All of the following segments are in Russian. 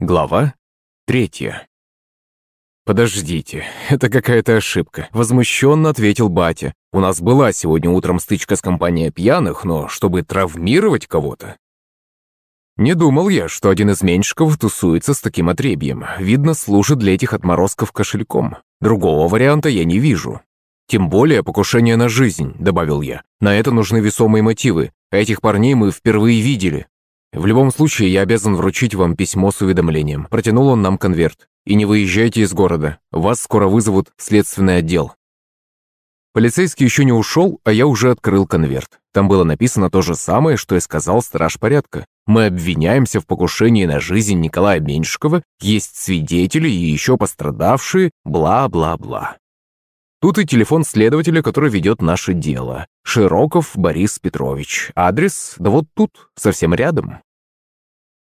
Глава третья. «Подождите, это какая-то ошибка», – возмущенно ответил батя. «У нас была сегодня утром стычка с компанией пьяных, но чтобы травмировать кого-то...» Не думал я, что один из меньшиков тусуется с таким отребьем. Видно, служит для этих отморозков кошельком. Другого варианта я не вижу. «Тем более покушение на жизнь», – добавил я. «На это нужны весомые мотивы. Этих парней мы впервые видели. В любом случае, я обязан вручить вам письмо с уведомлением. Протянул он нам конверт. И не выезжайте из города. Вас скоро вызовут в следственный отдел. Полицейский еще не ушел, а я уже открыл конверт. Там было написано то же самое, что и сказал страж порядка. Мы обвиняемся в покушении на жизнь Николая Меньшикова, есть свидетели и еще пострадавшие, бла-бла-бла. Тут и телефон следователя, который ведет наше дело. Широков Борис Петрович. Адрес, да вот тут, совсем рядом.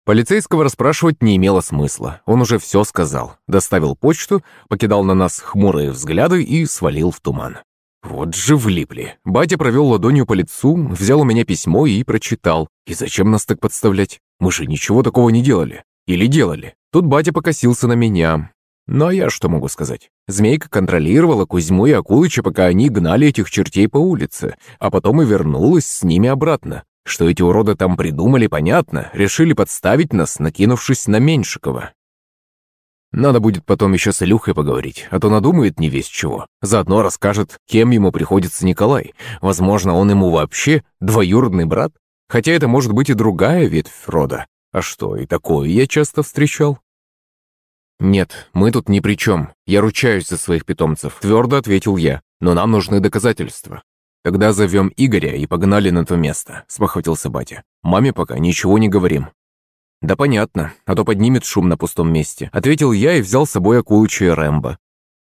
Полицейского расспрашивать не имело смысла. Он уже все сказал. Доставил почту, покидал на нас хмурые взгляды и свалил в туман. Вот же влипли. Батя провел ладонью по лицу, взял у меня письмо и прочитал. И зачем нас так подставлять? Мы же ничего такого не делали. Или делали? Тут батя покосился на меня. А я что могу сказать? Змейка контролировала Кузьму и Акулыча, пока они гнали этих чертей по улице, а потом и вернулась с ними обратно. Что эти уроды там придумали, понятно, решили подставить нас, накинувшись на Меньшикова. Надо будет потом еще с Илюхой поговорить, а то надумает не весь чего. Заодно расскажет, кем ему приходится Николай. Возможно, он ему вообще двоюродный брат. Хотя это может быть и другая ветвь рода. А что, и такое я часто встречал. «Нет, мы тут ни при чем. Я ручаюсь за своих питомцев», – твердо ответил я. «Но нам нужны доказательства». «Тогда зовем Игоря и погнали на то место», – спохватился батя. «Маме пока ничего не говорим». «Да понятно, а то поднимет шум на пустом месте», – ответил я и взял с собой Акулыча и Рэмбо.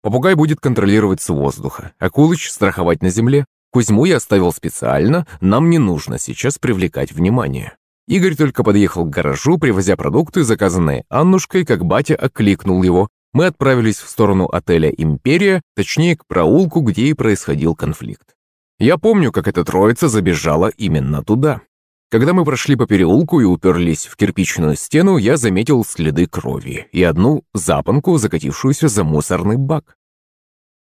Попугай будет контролировать с воздуха, Акулыч страховать на земле. Кузьму я оставил специально, нам не нужно сейчас привлекать внимание. Игорь только подъехал к гаражу, привозя продукты, заказанные Аннушкой, как батя окликнул его. Мы отправились в сторону отеля «Империя», точнее, к проулку, где и происходил конфликт. Я помню, как эта троица забежала именно туда. Когда мы прошли по переулку и уперлись в кирпичную стену, я заметил следы крови и одну запонку, закатившуюся за мусорный бак.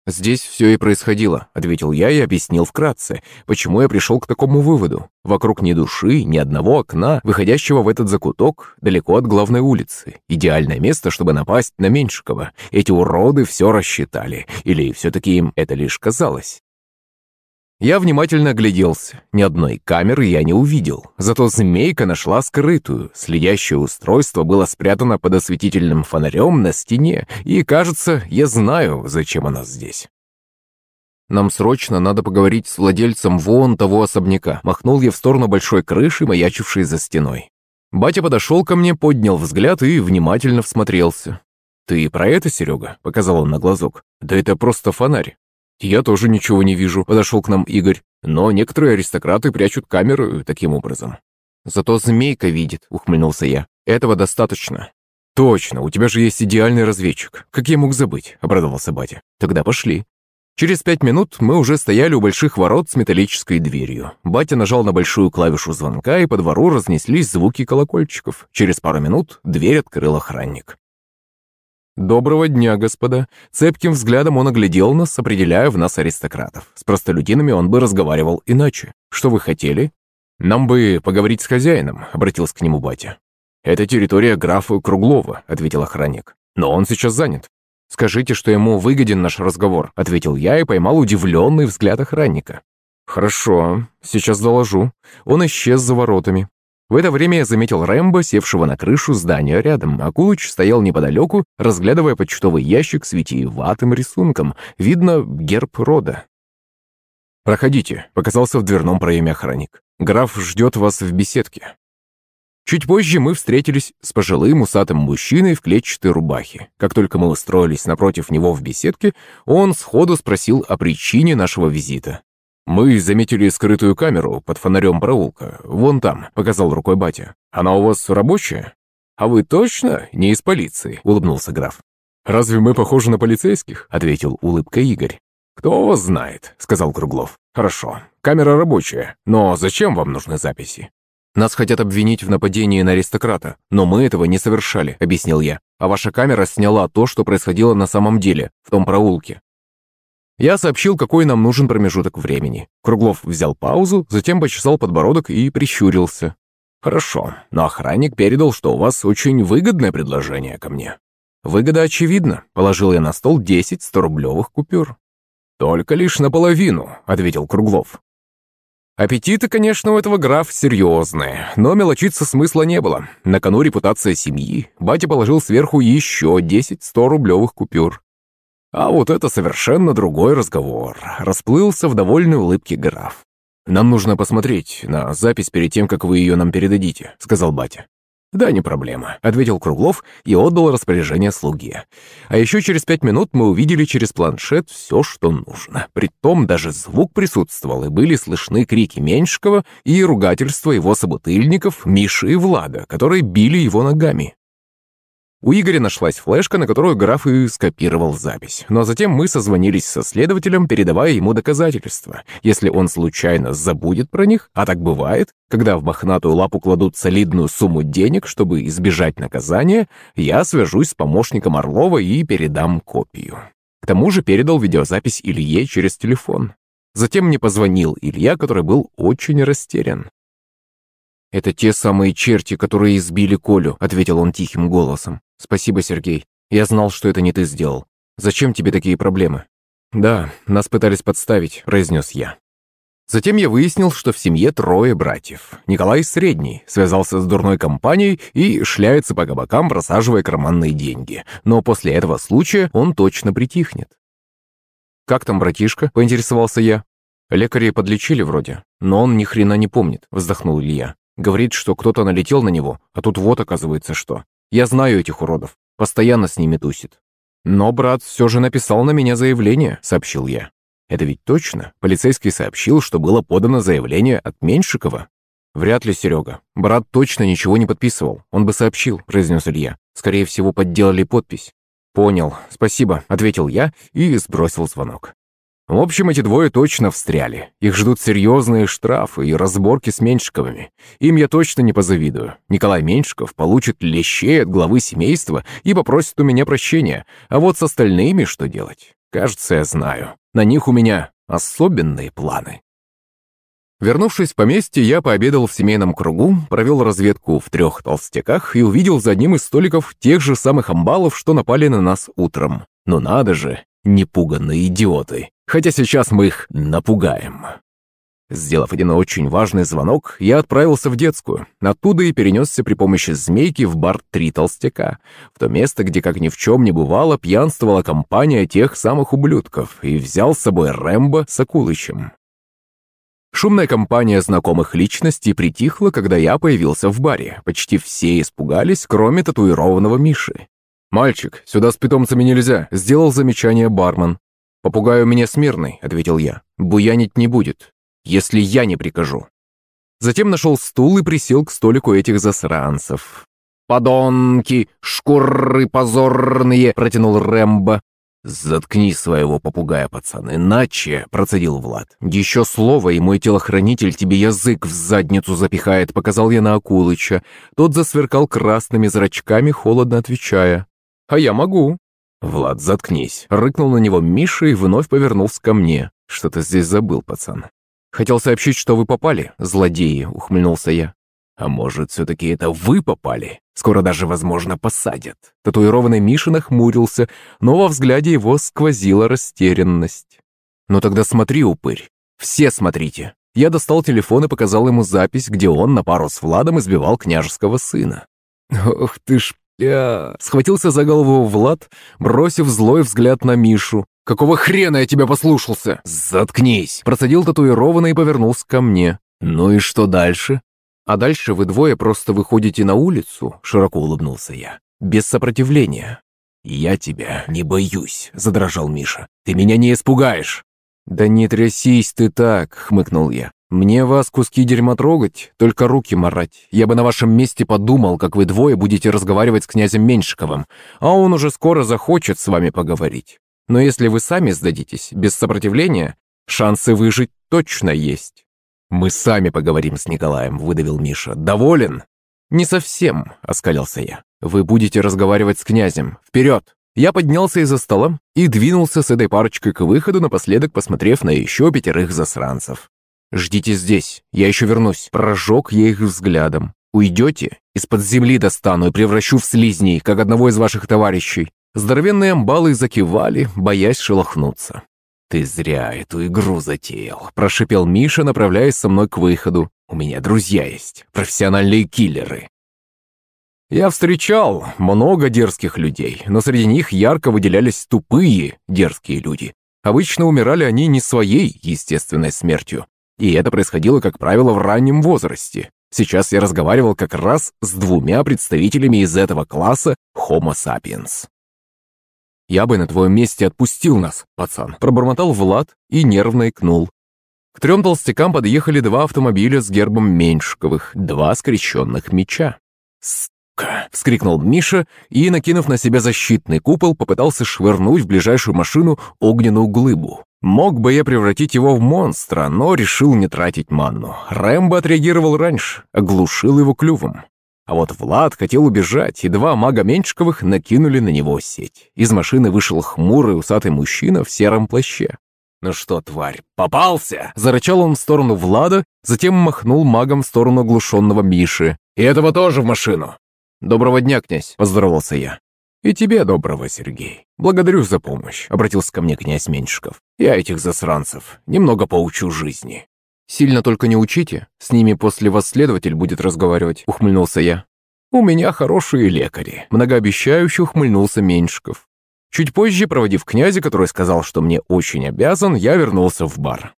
«Здесь все и происходило», — ответил я и объяснил вкратце, почему я пришел к такому выводу. Вокруг ни души, ни одного окна, выходящего в этот закуток, далеко от главной улицы. Идеальное место, чтобы напасть на Меньшикова. Эти уроды все рассчитали. Или все-таки им это лишь казалось. Я внимательно огляделся. Ни одной камеры я не увидел. Зато змейка нашла скрытую. Следящее устройство было спрятано под осветительным фонарем на стене. И, кажется, я знаю, зачем она здесь. «Нам срочно надо поговорить с владельцем вон того особняка», махнул я в сторону большой крыши, маячившей за стеной. Батя подошел ко мне, поднял взгляд и внимательно всмотрелся. «Ты про это, Серега?» – показал он на глазок. «Да это просто фонарь. «Я тоже ничего не вижу», — подошел к нам Игорь. «Но некоторые аристократы прячут камеру таким образом». «Зато змейка видит», — ухмыльнулся я. «Этого достаточно». «Точно, у тебя же есть идеальный разведчик. Как я мог забыть?» — обрадовался батя. «Тогда пошли». Через пять минут мы уже стояли у больших ворот с металлической дверью. Батя нажал на большую клавишу звонка, и по двору разнеслись звуки колокольчиков. Через пару минут дверь открыл охранник. «Доброго дня, господа!» Цепким взглядом он оглядел нас, определяя в нас аристократов. С простолюдинами он бы разговаривал иначе. «Что вы хотели?» «Нам бы поговорить с хозяином», — обратился к нему батя. «Это территория графа Круглова», — ответил охранник. «Но он сейчас занят». «Скажите, что ему выгоден наш разговор», — ответил я и поймал удивленный взгляд охранника. «Хорошо, сейчас доложу». Он исчез за воротами. В это время я заметил Рэмбо, севшего на крышу здания рядом, а Кулыч стоял неподалеку, разглядывая почтовый ящик с витиеватым рисунком. Видно, герб рода. «Проходите», — показался в дверном проеме охранник. «Граф ждет вас в беседке». Чуть позже мы встретились с пожилым усатым мужчиной в клетчатой рубахе. Как только мы устроились напротив него в беседке, он сходу спросил о причине нашего визита. «Мы заметили скрытую камеру под фонарем проулка. Вон там», — показал рукой батя. «Она у вас рабочая?» «А вы точно не из полиции?» — улыбнулся граф. «Разве мы похожи на полицейских?» — ответил улыбкой Игорь. «Кто вас знает?» — сказал Круглов. «Хорошо, камера рабочая, но зачем вам нужны записи?» «Нас хотят обвинить в нападении на аристократа, но мы этого не совершали», — объяснил я. «А ваша камера сняла то, что происходило на самом деле, в том проулке». Я сообщил, какой нам нужен промежуток времени. Круглов взял паузу, затем почесал подбородок и прищурился. «Хорошо, но охранник передал, что у вас очень выгодное предложение ко мне». «Выгода очевидна», — положил я на стол 10 100-рублевых купюр. «Только лишь наполовину», — ответил Круглов. Аппетиты, конечно, у этого граф серьезные, но мелочиться смысла не было. На кону репутация семьи. Батя положил сверху еще 10 100-рублевых купюр. А вот это совершенно другой разговор. Расплылся в довольной улыбке граф. «Нам нужно посмотреть на запись перед тем, как вы ее нам передадите», — сказал батя. «Да, не проблема», — ответил Круглов и отдал распоряжение слуге. А еще через пять минут мы увидели через планшет все, что нужно. Притом даже звук присутствовал, и были слышны крики Меньшикова и ругательства его собутыльников Миши и Влада, которые били его ногами. У Игоря нашлась флешка, на которую граф и скопировал запись. Но затем мы созвонились со следователем, передавая ему доказательства. Если он случайно забудет про них, а так бывает, когда в мохнатую лапу кладут солидную сумму денег, чтобы избежать наказания, я свяжусь с помощником Орлова и передам копию. К тому же передал видеозапись Илье через телефон. Затем мне позвонил Илья, который был очень растерян. «Это те самые черти, которые избили Колю», — ответил он тихим голосом. «Спасибо, Сергей. Я знал, что это не ты сделал. Зачем тебе такие проблемы?» «Да, нас пытались подставить», — произнес я. Затем я выяснил, что в семье трое братьев. Николай средний, связался с дурной компанией и шляется по кабакам, просаживая карманные деньги. Но после этого случая он точно притихнет. «Как там братишка?» – поинтересовался я. «Лекари подлечили вроде, но он ни хрена не помнит», – вздохнул Илья. Говорит, что кто-то налетел на него, а тут вот оказывается что. Я знаю этих уродов, постоянно с ними тусит. Но брат все же написал на меня заявление, сообщил я. Это ведь точно? Полицейский сообщил, что было подано заявление от Меньшикова. Вряд ли, Серега. Брат точно ничего не подписывал. Он бы сообщил, произнес Илья. Скорее всего, подделали подпись. «Понял, спасибо», — ответил я и сбросил звонок. В общем, эти двое точно встряли. Их ждут серьезные штрафы и разборки с Меньшиковыми. Им я точно не позавидую. Николай Меньшиков получит лещей от главы семейства и попросит у меня прощения. А вот с остальными что делать? Кажется, я знаю. На них у меня особенные планы. Вернувшись в поместье, я пообедал в семейном кругу, провел разведку в трех толстяках и увидел за одним из столиков тех же самых амбалов, что напали на нас утром. Но надо же, непуганные идиоты хотя сейчас мы их напугаем. Сделав один очень важный звонок, я отправился в детскую. Оттуда и перенесся при помощи змейки в бар «Три толстяка», в то место, где, как ни в чем не бывало, пьянствовала компания тех самых ублюдков, и взял с собой Рэмбо с Акулычем. Шумная компания знакомых личностей притихла, когда я появился в баре. Почти все испугались, кроме татуированного Миши. «Мальчик, сюда с питомцами нельзя», — сделал замечание бармен. «Попугай у меня смирный», — ответил я. «Буянить не будет, если я не прикажу». Затем нашел стул и присел к столику этих засранцев. «Подонки! Шкуры позорные!» — протянул Рэмбо. «Заткни своего попугая, пацан, иначе...» — процедил Влад. «Еще слово, и мой телохранитель тебе язык в задницу запихает», — показал я на Акулыча. Тот засверкал красными зрачками, холодно отвечая. «А я могу». «Влад, заткнись!» — рыкнул на него Миша и вновь повернулся ко мне. «Что ты здесь забыл, пацан?» «Хотел сообщить, что вы попали, злодеи», — ухмыльнулся я. «А может, все-таки это вы попали? Скоро даже, возможно, посадят». Татуированный Миша нахмурился, но во взгляде его сквозила растерянность. «Ну тогда смотри, упырь. Все смотрите». Я достал телефон и показал ему запись, где он на пару с Владом избивал княжеского сына. «Ох ты ж «Я...» — схватился за голову Влад, бросив злой взгляд на Мишу. «Какого хрена я тебя послушался?» «Заткнись!» — процедил татуированный и повернулся ко мне. «Ну и что дальше?» «А дальше вы двое просто выходите на улицу», — широко улыбнулся я. «Без сопротивления». «Я тебя не боюсь», — задрожал Миша. «Ты меня не испугаешь». «Да не трясись ты так», — хмыкнул я. «Мне вас куски дерьма трогать, только руки марать. Я бы на вашем месте подумал, как вы двое будете разговаривать с князем Меньшиковым, а он уже скоро захочет с вами поговорить. Но если вы сами сдадитесь, без сопротивления, шансы выжить точно есть». «Мы сами поговорим с Николаем», — выдавил Миша. «Доволен?» «Не совсем», — оскалился я. «Вы будете разговаривать с князем. Вперед!» Я поднялся из-за стола и двинулся с этой парочкой к выходу, напоследок посмотрев на еще пятерых засранцев. «Ждите здесь, я еще вернусь». Прожег я их взглядом. «Уйдете? Из-под земли достану и превращу в слизней, как одного из ваших товарищей». Здоровенные амбалы закивали, боясь шелохнуться. «Ты зря эту игру затеял», – прошипел Миша, направляясь со мной к выходу. «У меня друзья есть, профессиональные киллеры». Я встречал много дерзких людей, но среди них ярко выделялись тупые дерзкие люди. Обычно умирали они не своей естественной смертью, и это происходило, как правило, в раннем возрасте. Сейчас я разговаривал как раз с двумя представителями из этого класса Homo sapiens. «Я бы на твоем месте отпустил нас, пацан», – пробормотал Влад и нервно икнул. К трем толстякам подъехали два автомобиля с гербом Меньшиковых, два скрещенных меча. «Сука!» – вскрикнул Миша и, накинув на себя защитный купол, попытался швырнуть в ближайшую машину огненную глыбу. Мог бы я превратить его в монстра, но решил не тратить манну. Рэмбо отреагировал раньше, оглушил его клювом. А вот Влад хотел убежать, и два мага Меньшиковых накинули на него сеть. Из машины вышел хмурый усатый мужчина в сером плаще. «Ну что, тварь, попался!» Зарычал он в сторону Влада, затем махнул магом в сторону оглушенного Миши. «И этого тоже в машину!» «Доброго дня, князь!» – поздоровался я. «И тебе доброго, Сергей. Благодарю за помощь», – обратился ко мне князь Меньшиков. «Я этих засранцев немного поучу жизни». «Сильно только не учите, с ними после вас следователь будет разговаривать», — ухмыльнулся я. «У меня хорошие лекари», — многообещающе ухмыльнулся Меньшиков. Чуть позже, проводив князя, который сказал, что мне очень обязан, я вернулся в бар.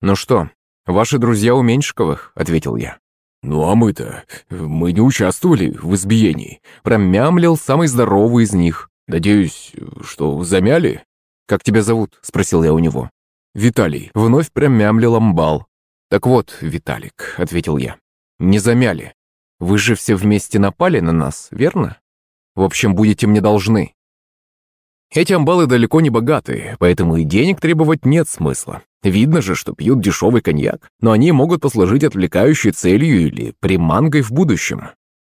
«Ну что, ваши друзья у Меньшиковых?» — ответил я. «Ну а мы-то, мы не участвовали в избиении», — промямлил самый здоровый из них. «Надеюсь, что замяли?» «Как тебя зовут?» — спросил я у него. «Виталий», — вновь промямлил амбал. «Так вот, Виталик», — ответил я, — «не замяли. Вы же все вместе напали на нас, верно? В общем, будете мне должны». Эти амбалы далеко не богатые, поэтому и денег требовать нет смысла. Видно же, что пьют дешевый коньяк, но они могут послужить отвлекающей целью или приманкой в будущем.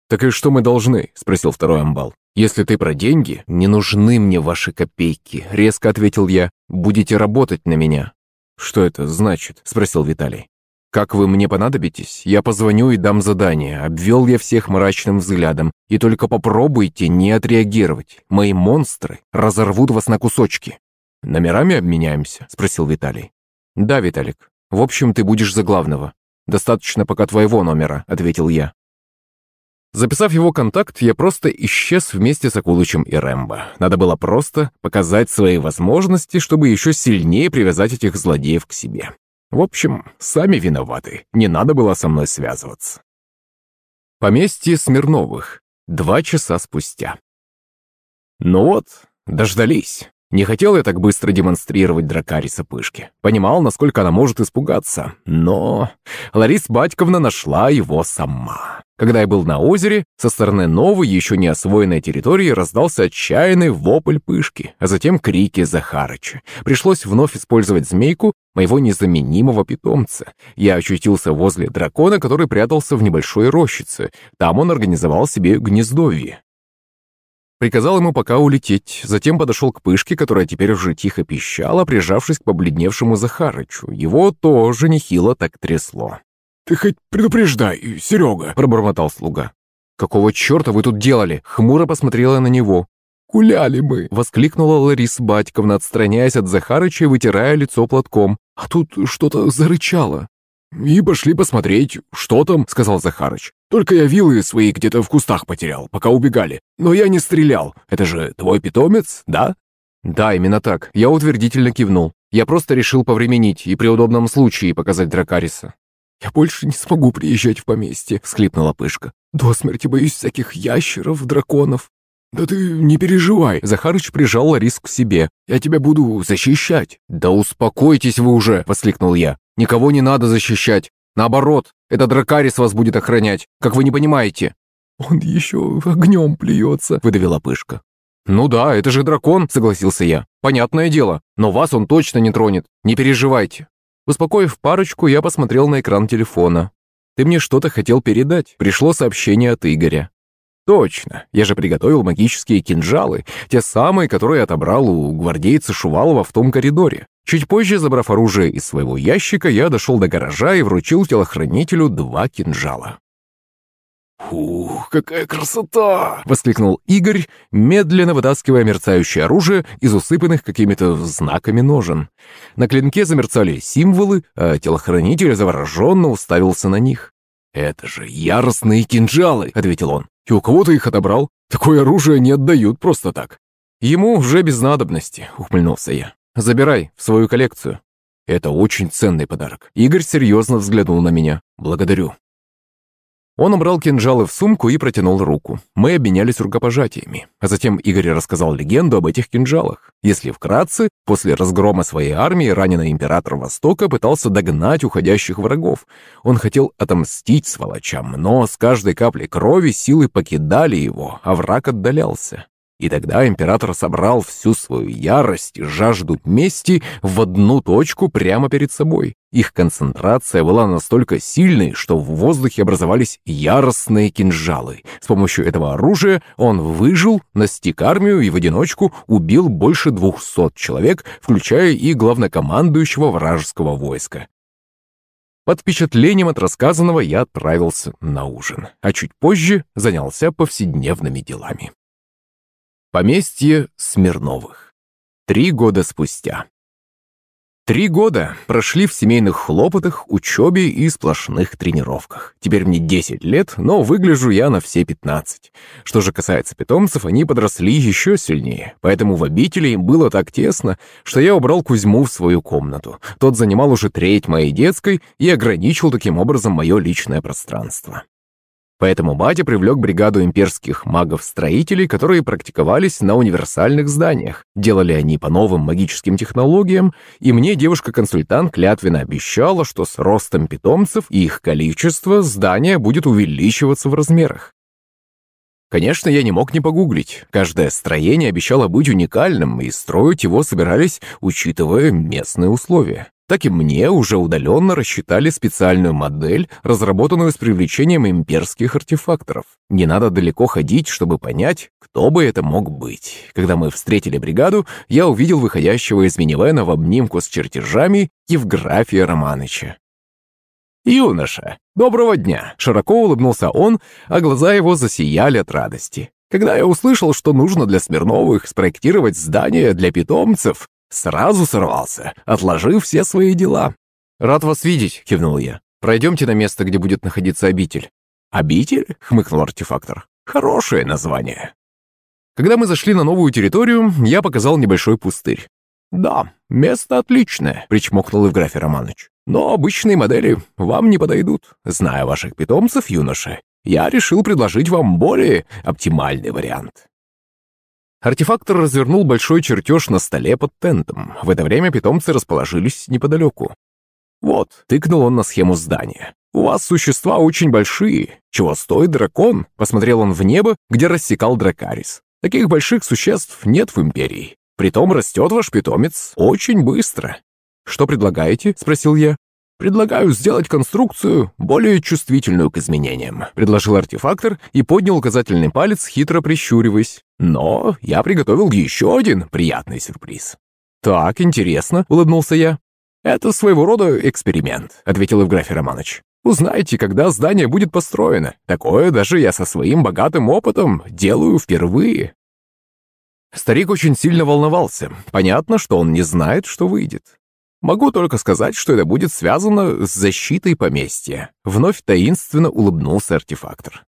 «Так и что мы должны?» – спросил второй амбал. «Если ты про деньги, не нужны мне ваши копейки», – резко ответил я. «Будете работать на меня». «Что это значит?» – спросил Виталий. «Как вы мне понадобитесь, я позвоню и дам задание», – обвел я всех мрачным взглядом. «И только попробуйте не отреагировать. Мои монстры разорвут вас на кусочки». «Номерами обменяемся?» – спросил Виталий. «Да, Виталик. В общем, ты будешь за главного. Достаточно пока твоего номера», – ответил я. Записав его контакт, я просто исчез вместе с Акулычем и Рэмбо. Надо было просто показать свои возможности, чтобы еще сильнее привязать этих злодеев к себе. В общем, сами виноваты. Не надо было со мной связываться. Поместье Смирновых. Два часа спустя. Ну вот, дождались. Не хотел я так быстро демонстрировать Дракариса Пышки. Понимал, насколько она может испугаться. Но Лариса Батьковна нашла его сама. Когда я был на озере, со стороны новой, еще не освоенной территории раздался отчаянный вопль Пышки, а затем крики Захарыча. Пришлось вновь использовать змейку, моего незаменимого питомца. Я очутился возле дракона, который прятался в небольшой рощице. Там он организовал себе гнездовье. Приказал ему пока улететь, затем подошел к Пышке, которая теперь уже тихо пищала, прижавшись к побледневшему Захарычу. Его тоже нехило так трясло. «Ты хоть предупреждай, Серега!» – пробормотал слуга. «Какого черта вы тут делали?» – хмуро посмотрела на него. «Гуляли мы!» – воскликнула Лариса Батьковна, отстраняясь от Захарыча и вытирая лицо платком. «А тут что-то зарычало». «И пошли посмотреть, что там», — сказал Захарыч. «Только я вилы свои где-то в кустах потерял, пока убегали. Но я не стрелял. Это же твой питомец, да?» «Да, именно так». Я утвердительно кивнул. Я просто решил повременить и при удобном случае показать Дракариса. «Я больше не смогу приезжать в поместье», — всхлипнула Пышка. «До смерти боюсь всяких ящеров, драконов». «Да ты не переживай», — Захарыч прижал Лариску к себе. «Я тебя буду защищать». «Да успокойтесь вы уже», — воскликнул я. Никого не надо защищать. Наоборот, это Дракарис вас будет охранять, как вы не понимаете». «Он еще огнем плюется», — выдавила Пышка. «Ну да, это же дракон», — согласился я. «Понятное дело, но вас он точно не тронет, не переживайте». Успокоив парочку, я посмотрел на экран телефона. «Ты мне что-то хотел передать. Пришло сообщение от Игоря». «Точно. Я же приготовил магические кинжалы, те самые, которые отобрал у гвардейца Шувалова в том коридоре. Чуть позже, забрав оружие из своего ящика, я дошел до гаража и вручил телохранителю два кинжала. «Ух, какая красота!» — воскликнул Игорь, медленно вытаскивая мерцающее оружие из усыпанных какими-то знаками ножен. На клинке замерцали символы, а телохранитель завороженно уставился на них. «Это же яростные кинжалы!» — ответил он. «И у кого ты их отобрал? Такое оружие не отдают просто так». «Ему уже без надобности», — ухмыльнулся я. «Забирай в свою коллекцию». «Это очень ценный подарок». Игорь серьезно взглянул на меня. «Благодарю». Он убрал кинжалы в сумку и протянул руку. Мы обменялись рукопожатиями. А затем Игорь рассказал легенду об этих кинжалах. Если вкратце, после разгрома своей армии раненый император Востока пытался догнать уходящих врагов. Он хотел отомстить сволочам, но с каждой каплей крови силы покидали его, а враг отдалялся. И тогда император собрал всю свою ярость и жажду мести в одну точку прямо перед собой. Их концентрация была настолько сильной, что в воздухе образовались яростные кинжалы. С помощью этого оружия он выжил, настиг армию и в одиночку убил больше двухсот человек, включая и главнокомандующего вражеского войска. Под впечатлением от рассказанного я отправился на ужин, а чуть позже занялся повседневными делами. Поместье Смирновых. Три года спустя. Три года прошли в семейных хлопотах, учебе и сплошных тренировках. Теперь мне 10 лет, но выгляжу я на все 15. Что же касается питомцев, они подросли еще сильнее, поэтому в обители было так тесно, что я убрал Кузьму в свою комнату. Тот занимал уже треть моей детской и ограничил таким образом мое личное пространство. Поэтому батя привлек бригаду имперских магов-строителей, которые практиковались на универсальных зданиях. Делали они по новым магическим технологиям, и мне девушка-консультант клятвенно обещала, что с ростом питомцев и их количества здание будет увеличиваться в размерах. Конечно, я не мог не погуглить. Каждое строение обещало быть уникальным, и строить его собирались, учитывая местные условия так и мне уже удаленно рассчитали специальную модель, разработанную с привлечением имперских артефакторов. Не надо далеко ходить, чтобы понять, кто бы это мог быть. Когда мы встретили бригаду, я увидел выходящего из минивэна в обнимку с чертежами Евграфия Романыча. «Юноша, доброго дня!» Широко улыбнулся он, а глаза его засияли от радости. Когда я услышал, что нужно для Смирновых спроектировать здание для питомцев, Сразу сорвался, отложив все свои дела. «Рад вас видеть», — кивнул я. «Пройдемте на место, где будет находиться обитель». «Обитель?» — хмыкнул артефактор. «Хорошее название». Когда мы зашли на новую территорию, я показал небольшой пустырь. «Да, место отличное», — причмокнул Евграфий Романович. «Но обычные модели вам не подойдут. Зная ваших питомцев, юноши, я решил предложить вам более оптимальный вариант». Артефактор развернул большой чертеж на столе под тентом. В это время питомцы расположились неподалеку. «Вот», — тыкнул он на схему здания. «У вас существа очень большие. Чего стоит дракон?» Посмотрел он в небо, где рассекал дракарис. «Таких больших существ нет в Империи. Притом растет ваш питомец очень быстро». «Что предлагаете?» — спросил я. «Предлагаю сделать конструкцию более чувствительную к изменениям», — предложил артефактор и поднял указательный палец, хитро прищуриваясь. «Но я приготовил еще один приятный сюрприз». «Так, интересно», — улыбнулся я. «Это своего рода эксперимент», — ответил Евграфий Романович. «Узнаете, когда здание будет построено. Такое даже я со своим богатым опытом делаю впервые». Старик очень сильно волновался. Понятно, что он не знает, что выйдет. Могу только сказать, что это будет связано с защитой поместья. Вновь таинственно улыбнулся артефактор.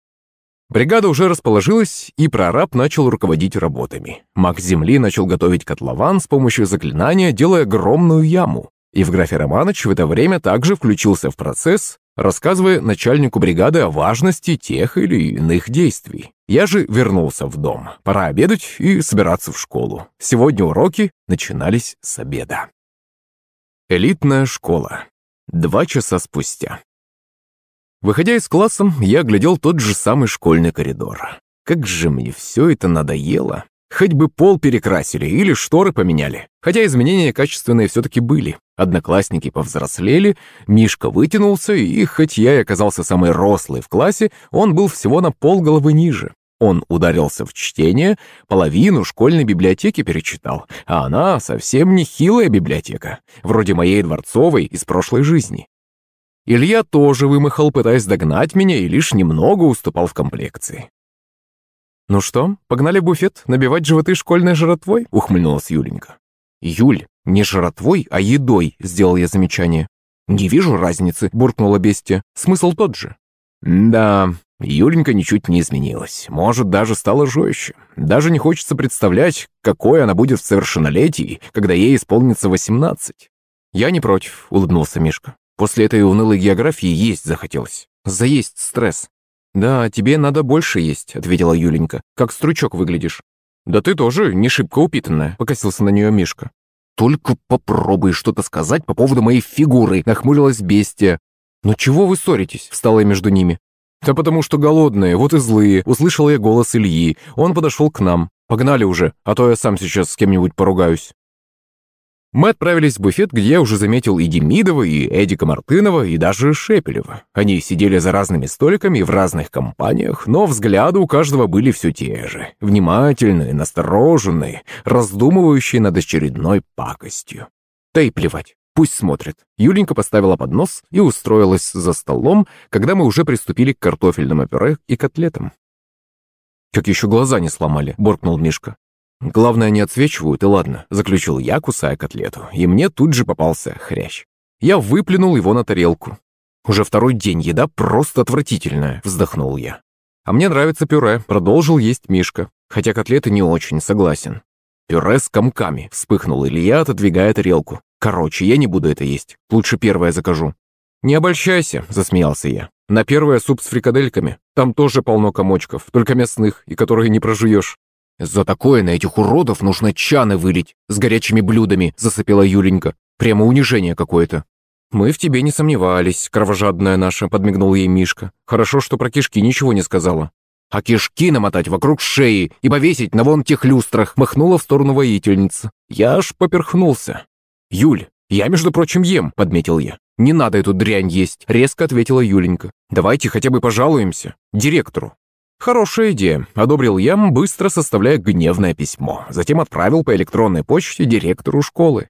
Бригада уже расположилась, и прораб начал руководить работами. Маг земли начал готовить котлован с помощью заклинания, делая огромную яму. Евграфий Романович в это время также включился в процесс, рассказывая начальнику бригады о важности тех или иных действий. Я же вернулся в дом. Пора обедать и собираться в школу. Сегодня уроки начинались с обеда. Элитная школа. Два часа спустя. Выходя из класса, я глядел тот же самый школьный коридор. Как же мне все это надоело. Хоть бы пол перекрасили или шторы поменяли. Хотя изменения качественные все-таки были. Одноклассники повзрослели, Мишка вытянулся, и хоть я и оказался самый рослый в классе, он был всего на полголовы ниже. Он ударился в чтение, половину школьной библиотеки перечитал, а она совсем не хилая библиотека, вроде моей дворцовой из прошлой жизни. Илья тоже вымахал, пытаясь догнать меня, и лишь немного уступал в комплекции. «Ну что, погнали в буфет набивать животы школьной жратвой?» — ухмыльнулась Юленька. «Юль, не жратвой, а едой», — сделал я замечание. «Не вижу разницы», — буркнула бестия. «Смысл тот же». «Да, Юленька ничуть не изменилась. Может, даже стала жестче. Даже не хочется представлять, какой она будет в совершеннолетии, когда ей исполнится восемнадцать». «Я не против», — улыбнулся Мишка. «После этой унылой географии есть захотелось. Заесть стресс. «Да, тебе надо больше есть», — ответила Юленька. «Как стручок выглядишь». «Да ты тоже не шибко упитанная», — покосился на нее Мишка. «Только попробуй что-то сказать по поводу моей фигуры», — нахмурилась бестия. «Но чего вы ссоритесь?» — встала я между ними. «Да потому что голодные, вот и злые», — услышал я голос Ильи. Он подошел к нам. «Погнали уже, а то я сам сейчас с кем-нибудь поругаюсь». Мы отправились в буфет, где я уже заметил и Демидова, и Эдика Мартынова, и даже Шепелева. Они сидели за разными столиками в разных компаниях, но взгляды у каждого были все те же. Внимательные, настороженные, раздумывающие над очередной пакостью. Да и плевать, пусть смотрят. Юленька поставила поднос и устроилась за столом, когда мы уже приступили к картофельному пюре и котлетам. «Как еще глаза не сломали», — буркнул Мишка. «Главное, не отсвечивают, и ладно», — заключил я, кусая котлету, и мне тут же попался хрящ. Я выплюнул его на тарелку. «Уже второй день еда просто отвратительная», — вздохнул я. «А мне нравится пюре», — продолжил есть Мишка, хотя котлеты не очень, согласен. «Пюре с комками», — вспыхнул Илья, отодвигая тарелку. «Короче, я не буду это есть, лучше первое закажу». «Не обольщайся», — засмеялся я. «На первое суп с фрикадельками. Там тоже полно комочков, только мясных, и которые не прожуешь. «За такое на этих уродов нужно чаны вылить с горячими блюдами», — засыпела Юленька. «Прямо унижение какое-то». «Мы в тебе не сомневались, кровожадная наша», — подмигнул ей Мишка. «Хорошо, что про кишки ничего не сказала». «А кишки намотать вокруг шеи и повесить на вон тех люстрах», — махнула в сторону воительница. Я аж поперхнулся. «Юль, я, между прочим, ем», — подметил я. «Не надо эту дрянь есть», — резко ответила Юленька. «Давайте хотя бы пожалуемся. Директору». «Хорошая идея», — одобрил я, быстро составляя гневное письмо. Затем отправил по электронной почте директору школы.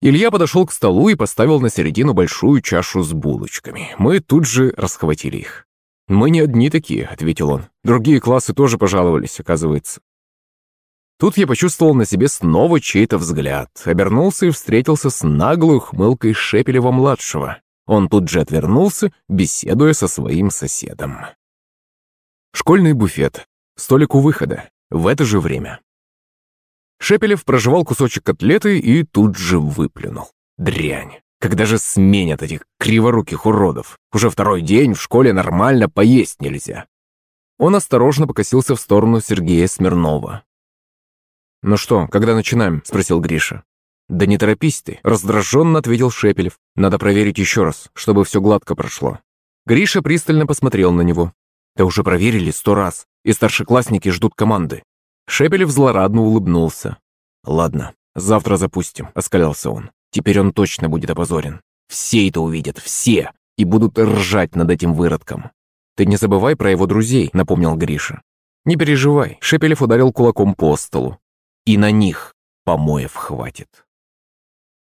Илья подошел к столу и поставил на середину большую чашу с булочками. Мы тут же расхватили их. «Мы не одни такие», — ответил он. «Другие классы тоже пожаловались, оказывается». Тут я почувствовал на себе снова чей-то взгляд, обернулся и встретился с наглой хмылкой Шепелева-младшего. Он тут же отвернулся, беседуя со своим соседом. Школьный буфет. Столик у выхода. В это же время. Шепелев прожевал кусочек котлеты и тут же выплюнул. Дрянь. Когда же сменят этих криворуких уродов? Уже второй день в школе нормально поесть нельзя. Он осторожно покосился в сторону Сергея Смирнова. «Ну что, когда начинаем?» – спросил Гриша. «Да не торопись ты», – раздраженно ответил Шепелев. «Надо проверить еще раз, чтобы все гладко прошло». Гриша пристально посмотрел на него. Да уже проверили сто раз, и старшеклассники ждут команды. Шепелев злорадно улыбнулся. «Ладно, завтра запустим», — оскалялся он. «Теперь он точно будет опозорен. Все это увидят, все, и будут ржать над этим выродком». «Ты не забывай про его друзей», — напомнил Гриша. «Не переживай», — Шепелев ударил кулаком по столу. «И на них помоев хватит».